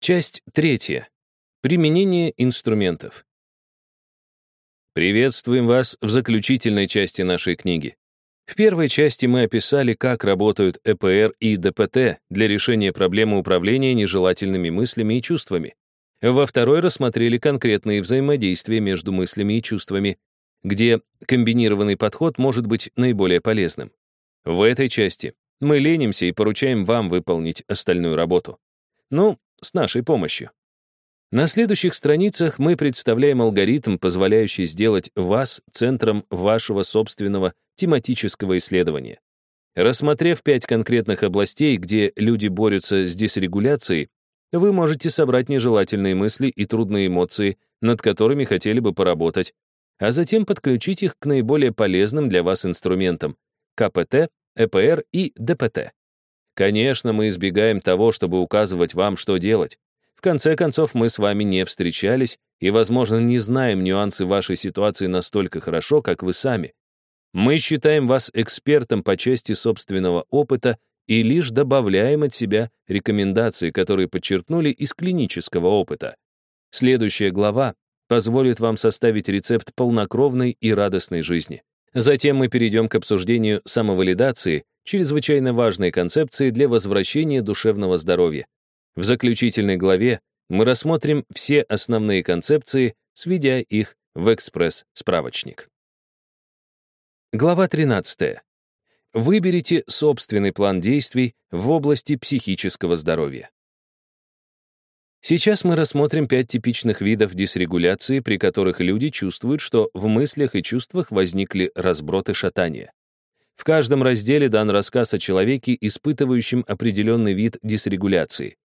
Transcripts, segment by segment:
Часть третья. Применение инструментов. Приветствуем вас в заключительной части нашей книги. В первой части мы описали, как работают ЭПР и ДПТ для решения проблемы управления нежелательными мыслями и чувствами. Во второй рассмотрели конкретные взаимодействия между мыслями и чувствами, где комбинированный подход может быть наиболее полезным. В этой части мы ленимся и поручаем вам выполнить остальную работу. Ну, с нашей помощью. На следующих страницах мы представляем алгоритм, позволяющий сделать вас центром вашего собственного тематического исследования. Рассмотрев пять конкретных областей, где люди борются с дисрегуляцией, вы можете собрать нежелательные мысли и трудные эмоции, над которыми хотели бы поработать, а затем подключить их к наиболее полезным для вас инструментам — КПТ, ЭПР и ДПТ. Конечно, мы избегаем того, чтобы указывать вам, что делать. В конце концов, мы с вами не встречались и, возможно, не знаем нюансы вашей ситуации настолько хорошо, как вы сами. Мы считаем вас экспертом по части собственного опыта и лишь добавляем от себя рекомендации, которые подчеркнули из клинического опыта. Следующая глава позволит вам составить рецепт полнокровной и радостной жизни. Затем мы перейдем к обсуждению самовалидации, чрезвычайно важной концепции для возвращения душевного здоровья. В заключительной главе мы рассмотрим все основные концепции, сведя их в экспресс-справочник. Глава 13. Выберите собственный план действий в области психического здоровья. Сейчас мы рассмотрим пять типичных видов дисрегуляции, при которых люди чувствуют, что в мыслях и чувствах возникли разброты шатания. В каждом разделе дан рассказ о человеке, испытывающем определенный вид дисрегуляции.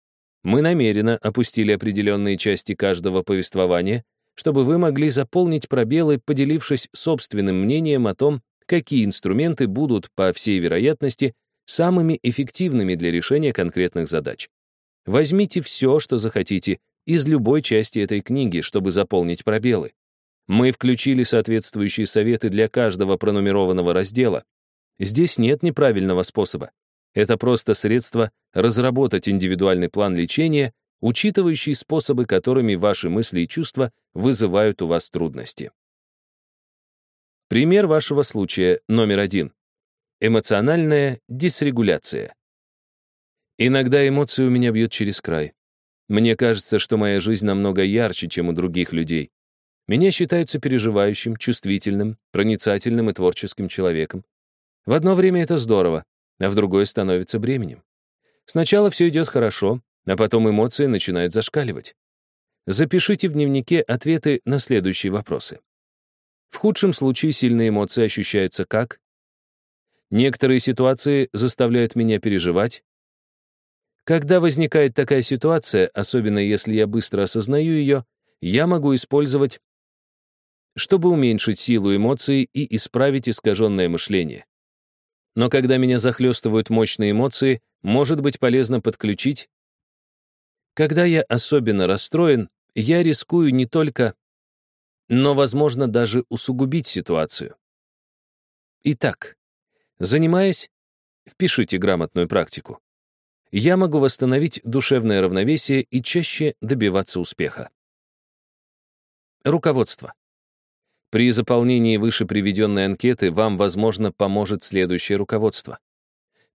Мы намеренно опустили определенные части каждого повествования, чтобы вы могли заполнить пробелы, поделившись собственным мнением о том, какие инструменты будут, по всей вероятности, самыми эффективными для решения конкретных задач. Возьмите все, что захотите, из любой части этой книги, чтобы заполнить пробелы. Мы включили соответствующие советы для каждого пронумерованного раздела, Здесь нет неправильного способа. Это просто средство разработать индивидуальный план лечения, учитывающий способы, которыми ваши мысли и чувства вызывают у вас трудности. Пример вашего случая номер один. Эмоциональная дисрегуляция. Иногда эмоции у меня бьют через край. Мне кажется, что моя жизнь намного ярче, чем у других людей. Меня считаются переживающим, чувствительным, проницательным и творческим человеком. В одно время это здорово, а в другое становится бременем. Сначала все идет хорошо, а потом эмоции начинают зашкаливать. Запишите в дневнике ответы на следующие вопросы. В худшем случае сильные эмоции ощущаются как? Некоторые ситуации заставляют меня переживать. Когда возникает такая ситуация, особенно если я быстро осознаю ее, я могу использовать, чтобы уменьшить силу эмоций и исправить искаженное мышление. Но когда меня захлестывают мощные эмоции, может быть полезно подключить. Когда я особенно расстроен, я рискую не только, но, возможно, даже усугубить ситуацию. Итак, занимаясь, впишите грамотную практику. Я могу восстановить душевное равновесие и чаще добиваться успеха. Руководство. При заполнении выше приведенной анкеты вам, возможно, поможет следующее руководство.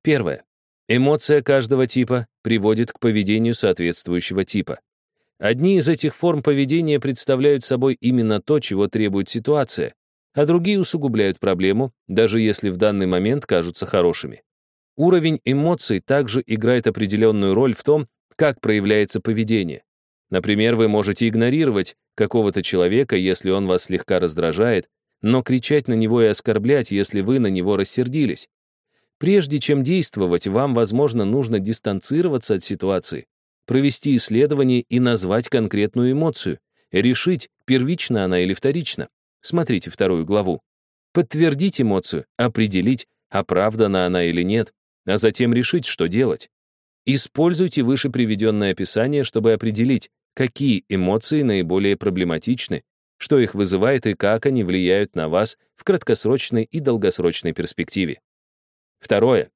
Первое. Эмоция каждого типа приводит к поведению соответствующего типа. Одни из этих форм поведения представляют собой именно то, чего требует ситуация, а другие усугубляют проблему, даже если в данный момент кажутся хорошими. Уровень эмоций также играет определенную роль в том, как проявляется поведение. Например, вы можете игнорировать какого-то человека, если он вас слегка раздражает, но кричать на него и оскорблять, если вы на него рассердились. Прежде чем действовать, вам, возможно, нужно дистанцироваться от ситуации, провести исследование и назвать конкретную эмоцию, решить, первична она или вторична. Смотрите вторую главу. Подтвердить эмоцию, определить, оправдана она или нет, а затем решить, что делать. Используйте выше приведенное описание, чтобы определить, какие эмоции наиболее проблематичны, что их вызывает и как они влияют на вас в краткосрочной и долгосрочной перспективе. Второе.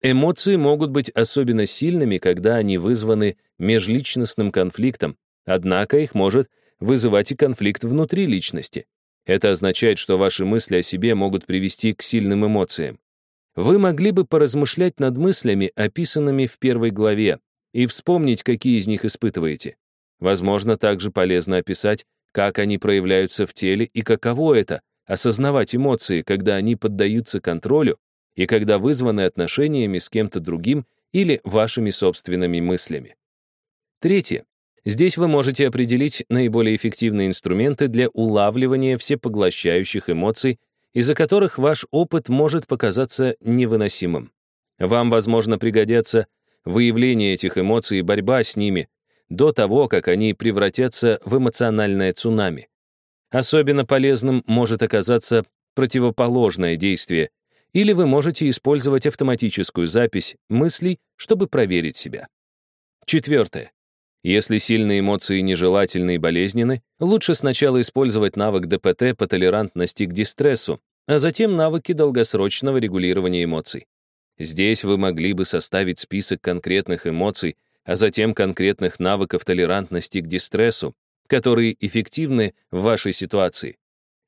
Эмоции могут быть особенно сильными, когда они вызваны межличностным конфликтам, однако их может вызывать и конфликт внутри личности. Это означает, что ваши мысли о себе могут привести к сильным эмоциям. Вы могли бы поразмышлять над мыслями, описанными в первой главе, и вспомнить, какие из них испытываете. Возможно, также полезно описать, как они проявляются в теле и каково это — осознавать эмоции, когда они поддаются контролю и когда вызваны отношениями с кем-то другим или вашими собственными мыслями. Третье. Здесь вы можете определить наиболее эффективные инструменты для улавливания всепоглощающих эмоций, из-за которых ваш опыт может показаться невыносимым. Вам, возможно, пригодятся выявление этих эмоций и борьба с ними до того, как они превратятся в эмоциональное цунами. Особенно полезным может оказаться противоположное действие, или вы можете использовать автоматическую запись мыслей, чтобы проверить себя. Четвертое. Если сильные эмоции нежелательны и болезненны, лучше сначала использовать навык ДПТ по толерантности к дистрессу, а затем навыки долгосрочного регулирования эмоций. Здесь вы могли бы составить список конкретных эмоций, а затем конкретных навыков толерантности к дистрессу, которые эффективны в вашей ситуации.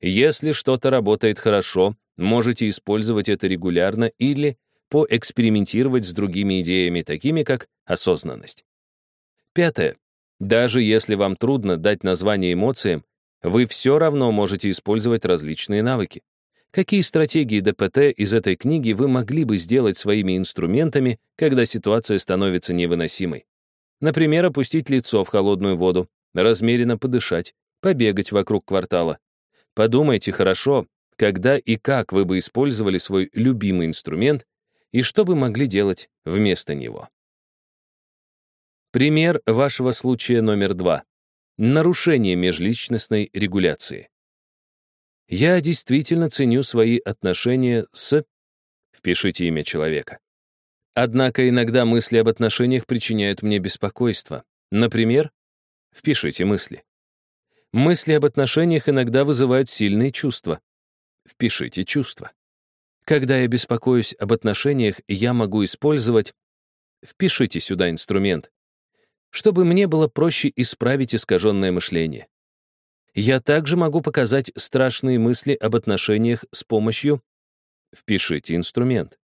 Если что-то работает хорошо, можете использовать это регулярно или поэкспериментировать с другими идеями, такими как осознанность. Пятое. Даже если вам трудно дать название эмоциям, вы все равно можете использовать различные навыки. Какие стратегии ДПТ из этой книги вы могли бы сделать своими инструментами, когда ситуация становится невыносимой? Например, опустить лицо в холодную воду, размеренно подышать, побегать вокруг квартала. Подумайте хорошо, когда и как вы бы использовали свой любимый инструмент и что бы могли делать вместо него. Пример вашего случая номер два. Нарушение межличностной регуляции. Я действительно ценю свои отношения с... Впишите имя человека. Однако иногда мысли об отношениях причиняют мне беспокойство. Например, впишите мысли. Мысли об отношениях иногда вызывают сильные чувства. Впишите чувства. Когда я беспокоюсь об отношениях, я могу использовать... Впишите сюда инструмент чтобы мне было проще исправить искаженное мышление. Я также могу показать страшные мысли об отношениях с помощью «Впишите инструмент».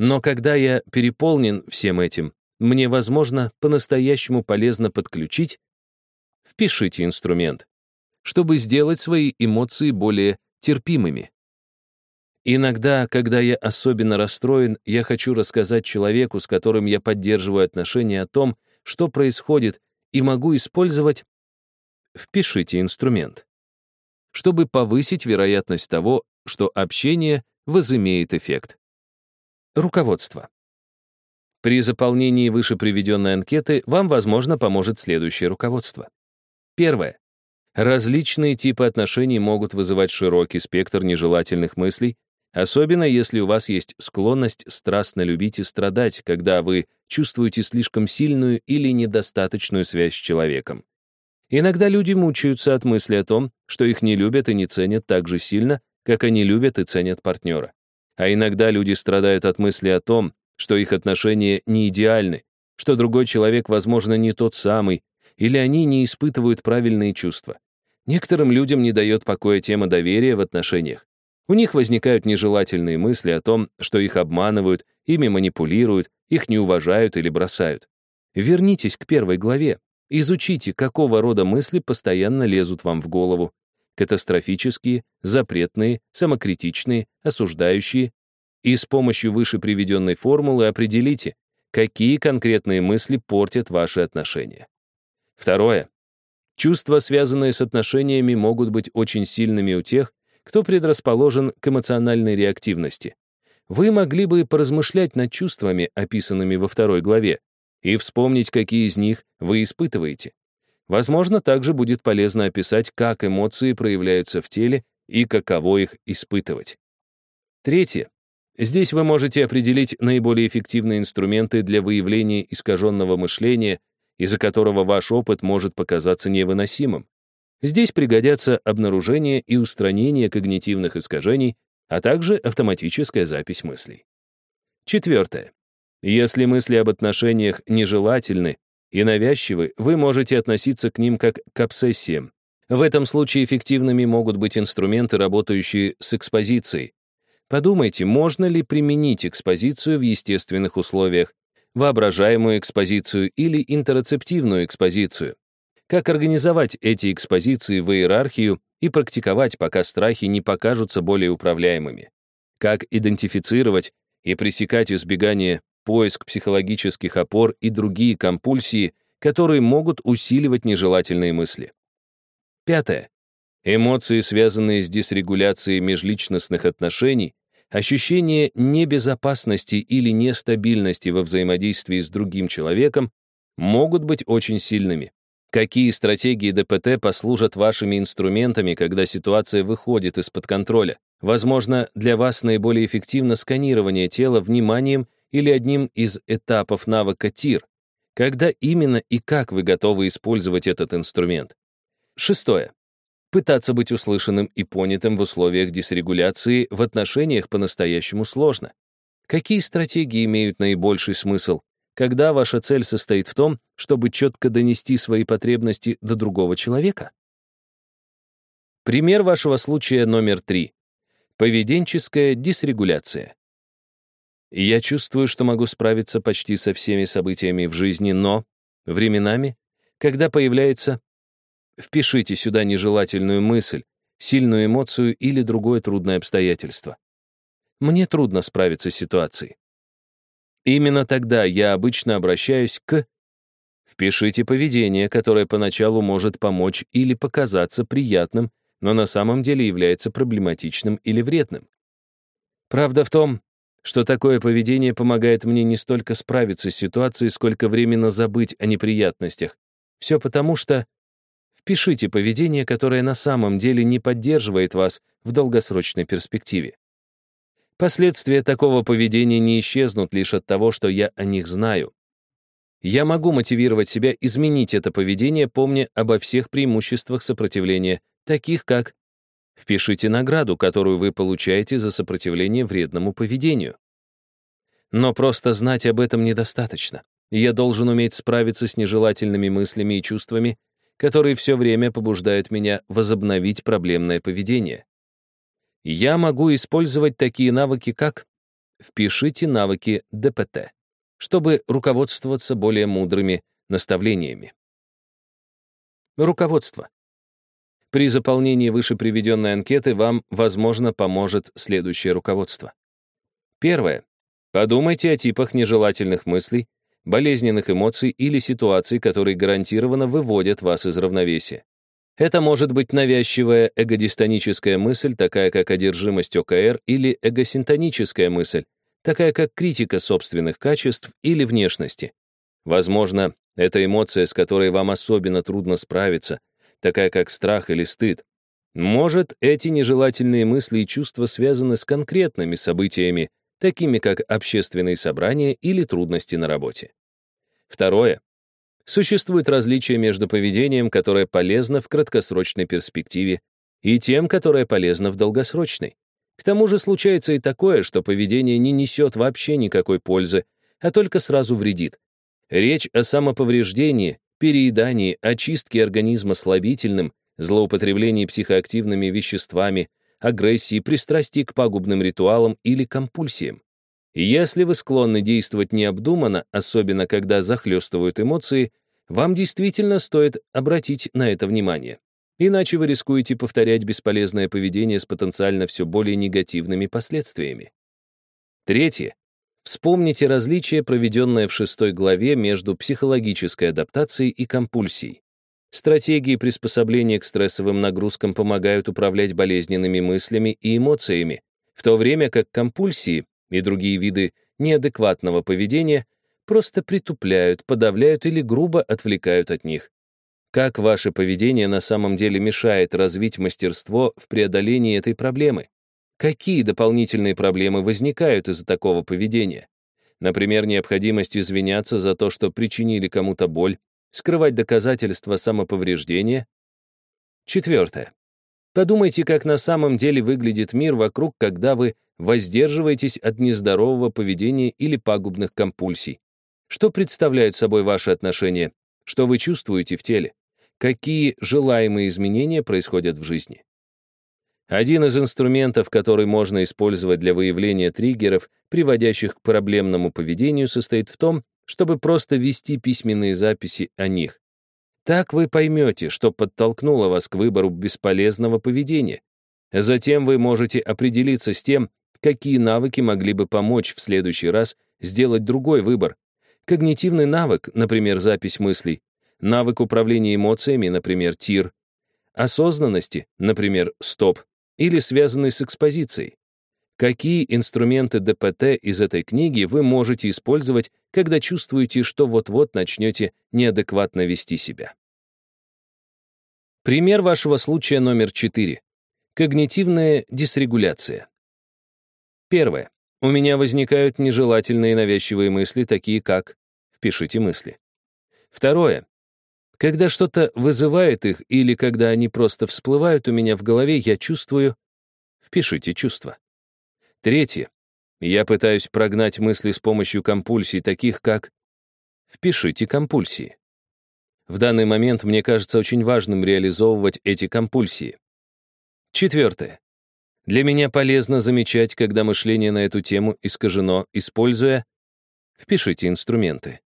Но когда я переполнен всем этим, мне, возможно, по-настоящему полезно подключить «Впишите инструмент», чтобы сделать свои эмоции более терпимыми. Иногда, когда я особенно расстроен, я хочу рассказать человеку, с которым я поддерживаю отношения, о том, что происходит, и могу использовать «Впишите инструмент», чтобы повысить вероятность того, что общение возымеет эффект. Руководство. При заполнении выше приведенной анкеты вам, возможно, поможет следующее руководство. Первое. Различные типы отношений могут вызывать широкий спектр нежелательных мыслей, Особенно если у вас есть склонность страстно любить и страдать, когда вы чувствуете слишком сильную или недостаточную связь с человеком. Иногда люди мучаются от мысли о том, что их не любят и не ценят так же сильно, как они любят и ценят партнера. А иногда люди страдают от мысли о том, что их отношения не идеальны, что другой человек, возможно, не тот самый, или они не испытывают правильные чувства. Некоторым людям не дает покоя тема доверия в отношениях. У них возникают нежелательные мысли о том, что их обманывают, ими манипулируют, их не уважают или бросают. Вернитесь к первой главе. Изучите, какого рода мысли постоянно лезут вам в голову. Катастрофические, запретные, самокритичные, осуждающие. И с помощью выше приведенной формулы определите, какие конкретные мысли портят ваши отношения. Второе. Чувства, связанные с отношениями, могут быть очень сильными у тех, кто предрасположен к эмоциональной реактивности. Вы могли бы поразмышлять над чувствами, описанными во второй главе, и вспомнить, какие из них вы испытываете. Возможно, также будет полезно описать, как эмоции проявляются в теле и каково их испытывать. Третье. Здесь вы можете определить наиболее эффективные инструменты для выявления искаженного мышления, из-за которого ваш опыт может показаться невыносимым. Здесь пригодятся обнаружение и устранение когнитивных искажений, а также автоматическая запись мыслей. Четвертое. Если мысли об отношениях нежелательны, и навязчивы, вы можете относиться к ним как к обсессиям. В этом случае эффективными могут быть инструменты, работающие с экспозицией. Подумайте, можно ли применить экспозицию в естественных условиях, воображаемую экспозицию или интероцептивную экспозицию. Как организовать эти экспозиции в иерархию и практиковать, пока страхи не покажутся более управляемыми. Как идентифицировать и пресекать избегание, поиск психологических опор и другие компульсии, которые могут усиливать нежелательные мысли. Пятое. Эмоции, связанные с дисрегуляцией межличностных отношений, ощущение небезопасности или нестабильности во взаимодействии с другим человеком могут быть очень сильными. Какие стратегии ДПТ послужат вашими инструментами, когда ситуация выходит из-под контроля? Возможно, для вас наиболее эффективно сканирование тела вниманием или одним из этапов навыка ТИР. Когда именно и как вы готовы использовать этот инструмент? Шестое. Пытаться быть услышанным и понятым в условиях дисрегуляции в отношениях по-настоящему сложно. Какие стратегии имеют наибольший смысл? когда ваша цель состоит в том, чтобы четко донести свои потребности до другого человека? Пример вашего случая номер три. Поведенческая дисрегуляция. Я чувствую, что могу справиться почти со всеми событиями в жизни, но временами, когда появляется Впишите сюда нежелательную мысль, сильную эмоцию или другое трудное обстоятельство. Мне трудно справиться с ситуацией. Именно тогда я обычно обращаюсь к Впишите поведение, которое поначалу может помочь или показаться приятным, но на самом деле является проблематичным или вредным. Правда в том, что такое поведение помогает мне не столько справиться с ситуацией, сколько временно забыть о неприятностях. Все потому, что впишите поведение, которое на самом деле не поддерживает вас в долгосрочной перспективе. Последствия такого поведения не исчезнут лишь от того, что я о них знаю. Я могу мотивировать себя изменить это поведение, помня обо всех преимуществах сопротивления, таких как Впишите награду, которую вы получаете за сопротивление вредному поведению. Но просто знать об этом недостаточно. Я должен уметь справиться с нежелательными мыслями и чувствами, которые все время побуждают меня возобновить проблемное поведение. Я могу использовать такие навыки, как «Впишите навыки ДПТ», чтобы руководствоваться более мудрыми наставлениями. Руководство. При заполнении выше приведенной анкеты вам, возможно, поможет следующее руководство. Первое. Подумайте о типах нежелательных мыслей, болезненных эмоций или ситуаций, которые гарантированно выводят вас из равновесия. Это может быть навязчивая эгодистоническая мысль, такая как одержимость ОКР, или эгосинтоническая мысль, такая как критика собственных качеств или внешности. Возможно, это эмоция, с которой вам особенно трудно справиться, такая как страх или стыд. Может, эти нежелательные мысли и чувства связаны с конкретными событиями, такими как общественные собрания или трудности на работе. Второе. Существует различие между поведением, которое полезно в краткосрочной перспективе, и тем, которое полезно в долгосрочной. К тому же случается и такое, что поведение не несет вообще никакой пользы, а только сразу вредит. Речь о самоповреждении, переедании, очистке организма слабительным, злоупотреблении психоактивными веществами, агрессии, пристрастии к пагубным ритуалам или компульсиям. Если вы склонны действовать необдуманно, особенно когда захлестывают эмоции, вам действительно стоит обратить на это внимание. Иначе вы рискуете повторять бесполезное поведение с потенциально все более негативными последствиями. Третье. Вспомните различие, проведенное в шестой главе между психологической адаптацией и компульсией. Стратегии приспособления к стрессовым нагрузкам помогают управлять болезненными мыслями и эмоциями, в то время как компульсии и другие виды неадекватного поведения просто притупляют, подавляют или грубо отвлекают от них. Как ваше поведение на самом деле мешает развить мастерство в преодолении этой проблемы? Какие дополнительные проблемы возникают из-за такого поведения? Например, необходимость извиняться за то, что причинили кому-то боль, скрывать доказательства самоповреждения. Четвертое. Подумайте, как на самом деле выглядит мир вокруг, когда вы воздерживаетесь от нездорового поведения или пагубных компульсий. Что представляют собой ваши отношения что вы чувствуете в теле, какие желаемые изменения происходят в жизни. Один из инструментов, который можно использовать для выявления триггеров, приводящих к проблемному поведению, состоит в том, чтобы просто вести письменные записи о них. Так вы поймете, что подтолкнуло вас к выбору бесполезного поведения. Затем вы можете определиться с тем, какие навыки могли бы помочь в следующий раз сделать другой выбор. Когнитивный навык, например, запись мыслей, навык управления эмоциями, например, ТИР, осознанности, например, СТОП, или связанный с экспозицией. Какие инструменты ДПТ из этой книги вы можете использовать, когда чувствуете, что вот-вот начнете неадекватно вести себя? Пример вашего случая номер 4. Когнитивная дисрегуляция. Первое. У меня возникают нежелательные навязчивые мысли, такие как «впишите мысли». Второе. Когда что-то вызывает их или когда они просто всплывают у меня в голове, я чувствую... Впишите чувства. Третье. Я пытаюсь прогнать мысли с помощью компульсий, таких как... Впишите компульсии. В данный момент мне кажется очень важным реализовывать эти компульсии. Четвертое. Для меня полезно замечать, когда мышление на эту тему искажено, используя... Впишите инструменты.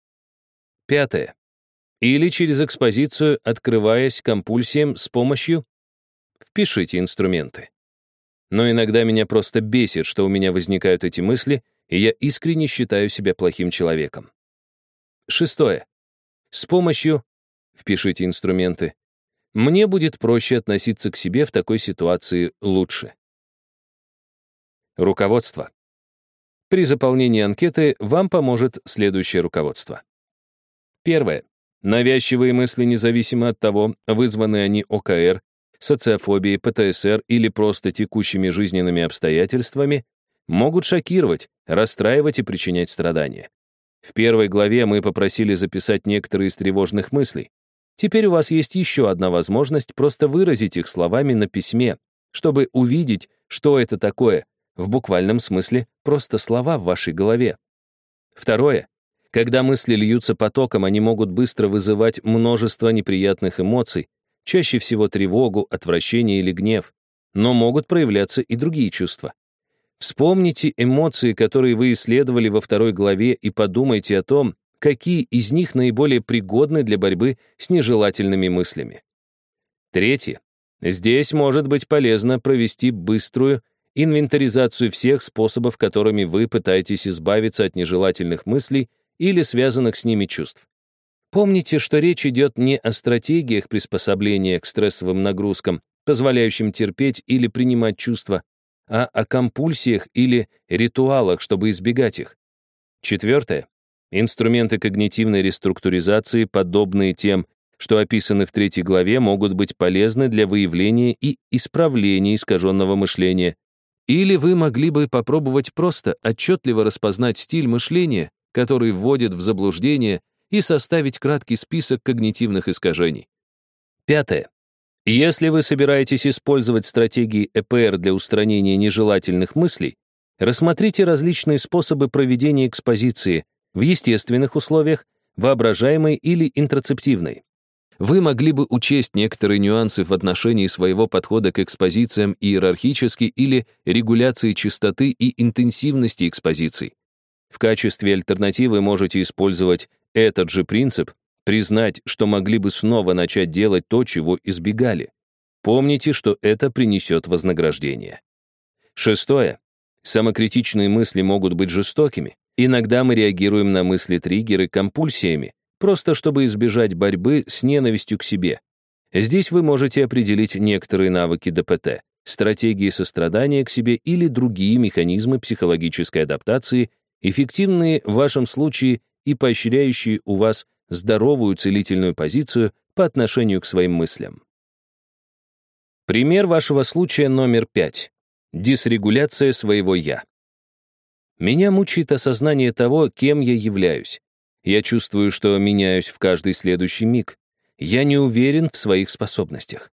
Пятое или через экспозицию, открываясь компульсиям с помощью «впишите инструменты». Но иногда меня просто бесит, что у меня возникают эти мысли, и я искренне считаю себя плохим человеком. Шестое. С помощью «впишите инструменты» мне будет проще относиться к себе в такой ситуации лучше. Руководство. При заполнении анкеты вам поможет следующее руководство. Первое. Навязчивые мысли, независимо от того, вызваны они ОКР, социофобией, ПТСР или просто текущими жизненными обстоятельствами, могут шокировать, расстраивать и причинять страдания. В первой главе мы попросили записать некоторые из тревожных мыслей. Теперь у вас есть еще одна возможность просто выразить их словами на письме, чтобы увидеть, что это такое, в буквальном смысле просто слова в вашей голове. Второе. Когда мысли льются потоком, они могут быстро вызывать множество неприятных эмоций, чаще всего тревогу, отвращение или гнев, но могут проявляться и другие чувства. Вспомните эмоции, которые вы исследовали во второй главе, и подумайте о том, какие из них наиболее пригодны для борьбы с нежелательными мыслями. Третье. Здесь может быть полезно провести быструю инвентаризацию всех способов, которыми вы пытаетесь избавиться от нежелательных мыслей или связанных с ними чувств. Помните, что речь идет не о стратегиях приспособления к стрессовым нагрузкам, позволяющим терпеть или принимать чувства, а о компульсиях или ритуалах, чтобы избегать их. Четвертое. Инструменты когнитивной реструктуризации, подобные тем, что описаны в третьей главе, могут быть полезны для выявления и исправления искаженного мышления. Или вы могли бы попробовать просто отчетливо распознать стиль мышления, который вводит в заблуждение, и составить краткий список когнитивных искажений. Пятое. Если вы собираетесь использовать стратегии ЭПР для устранения нежелательных мыслей, рассмотрите различные способы проведения экспозиции в естественных условиях, воображаемой или интроцептивной. Вы могли бы учесть некоторые нюансы в отношении своего подхода к экспозициям иерархически или регуляции частоты и интенсивности экспозиций. В качестве альтернативы можете использовать этот же принцип, признать, что могли бы снова начать делать то, чего избегали. Помните, что это принесет вознаграждение. Шестое. Самокритичные мысли могут быть жестокими. Иногда мы реагируем на мысли-триггеры компульсиями, просто чтобы избежать борьбы с ненавистью к себе. Здесь вы можете определить некоторые навыки ДПТ, стратегии сострадания к себе или другие механизмы психологической адаптации эффективные в вашем случае и поощряющие у вас здоровую целительную позицию по отношению к своим мыслям. Пример вашего случая номер пять. Дисрегуляция своего «я». Меня мучает осознание того, кем я являюсь. Я чувствую, что меняюсь в каждый следующий миг. Я не уверен в своих способностях.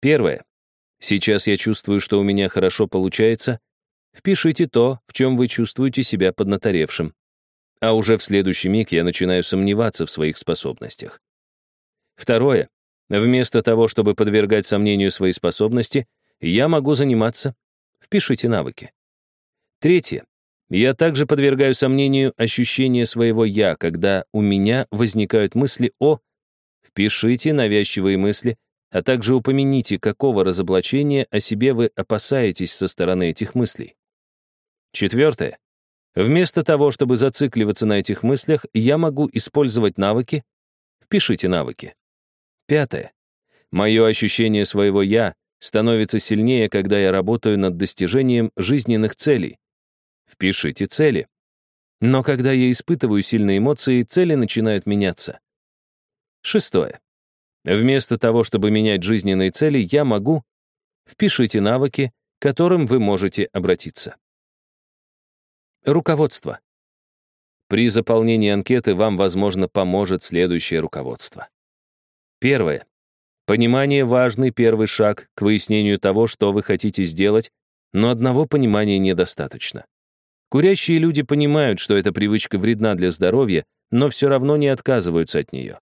Первое. Сейчас я чувствую, что у меня хорошо получается, Впишите то, в чем вы чувствуете себя поднаторевшим. а уже в следующий миг я начинаю сомневаться в своих способностях. Второе. Вместо того, чтобы подвергать сомнению свои способности, я могу заниматься. Впишите навыки. Третье. Я также подвергаю сомнению ощущение своего «я», когда у меня возникают мысли о... Впишите навязчивые мысли, а также упомяните, какого разоблачения о себе вы опасаетесь со стороны этих мыслей. Четвертое. Вместо того, чтобы зацикливаться на этих мыслях, я могу использовать навыки. Впишите навыки. Пятое. Мое ощущение своего «я» становится сильнее, когда я работаю над достижением жизненных целей. Впишите цели. Но когда я испытываю сильные эмоции, цели начинают меняться. Шестое. Вместо того, чтобы менять жизненные цели, я могу... Впишите навыки, к которым вы можете обратиться. Руководство. При заполнении анкеты вам, возможно, поможет следующее руководство. Первое. Понимание — важный первый шаг к выяснению того, что вы хотите сделать, но одного понимания недостаточно. Курящие люди понимают, что эта привычка вредна для здоровья, но все равно не отказываются от нее.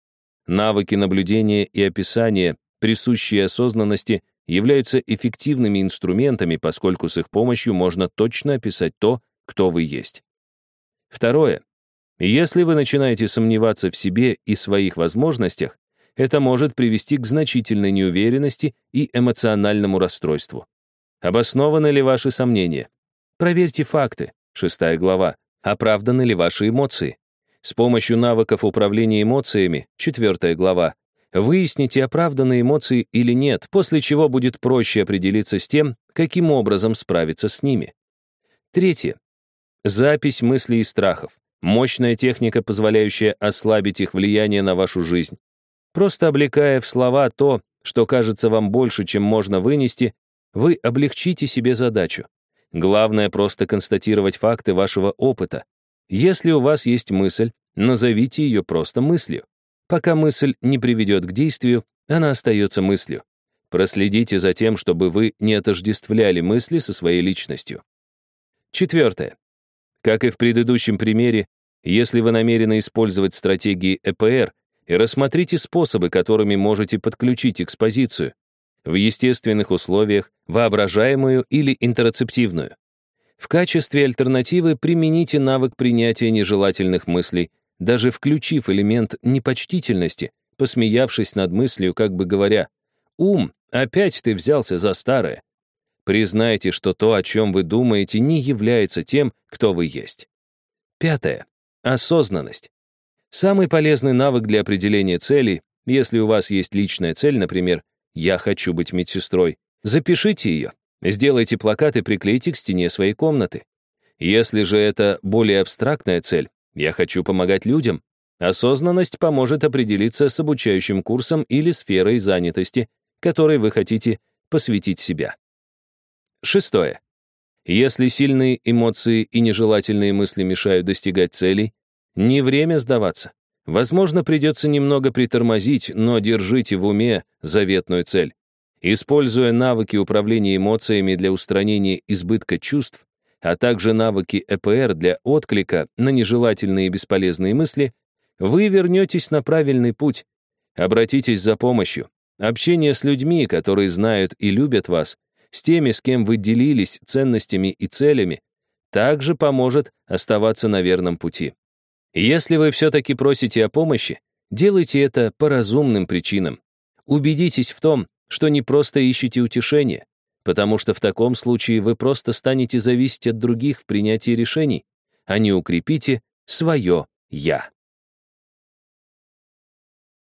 Навыки наблюдения и описания, присущие осознанности, являются эффективными инструментами, поскольку с их помощью можно точно описать то, кто вы есть. Второе. Если вы начинаете сомневаться в себе и своих возможностях, это может привести к значительной неуверенности и эмоциональному расстройству. Обоснованы ли ваши сомнения? Проверьте факты, шестая глава. Оправданы ли ваши эмоции? С помощью навыков управления эмоциями, четвертая глава, выясните, оправданы эмоции или нет, после чего будет проще определиться с тем, каким образом справиться с ними. Третье. Запись мыслей и страхов. Мощная техника, позволяющая ослабить их влияние на вашу жизнь. Просто облекая в слова то, что кажется вам больше, чем можно вынести, вы облегчите себе задачу. Главное просто констатировать факты вашего опыта. Если у вас есть мысль, назовите ее просто мыслью. Пока мысль не приведет к действию, она остается мыслью. Проследите за тем, чтобы вы не отождествляли мысли со своей личностью. Четвертое. Как и в предыдущем примере, если вы намерены использовать стратегии ЭПР, и рассмотрите способы, которыми можете подключить экспозицию в естественных условиях, воображаемую или интерцептивную. В качестве альтернативы примените навык принятия нежелательных мыслей, даже включив элемент непочтительности, посмеявшись над мыслью, как бы говоря, «Ум, опять ты взялся за старое». Признайте, что то, о чем вы думаете, не является тем, кто вы есть. Пятое. Осознанность. Самый полезный навык для определения цели, если у вас есть личная цель, например, «Я хочу быть медсестрой», запишите ее, сделайте плакат и приклейте к стене своей комнаты. Если же это более абстрактная цель, «Я хочу помогать людям», осознанность поможет определиться с обучающим курсом или сферой занятости, которой вы хотите посвятить себя. Шестое. Если сильные эмоции и нежелательные мысли мешают достигать целей, не время сдаваться. Возможно, придется немного притормозить, но держите в уме заветную цель. Используя навыки управления эмоциями для устранения избытка чувств, а также навыки ЭПР для отклика на нежелательные и бесполезные мысли, вы вернетесь на правильный путь. Обратитесь за помощью. Общение с людьми, которые знают и любят вас, с теми, с кем вы делились ценностями и целями, также поможет оставаться на верном пути. Если вы все-таки просите о помощи, делайте это по разумным причинам. Убедитесь в том, что не просто ищете утешение, потому что в таком случае вы просто станете зависеть от других в принятии решений, а не укрепите свое «я».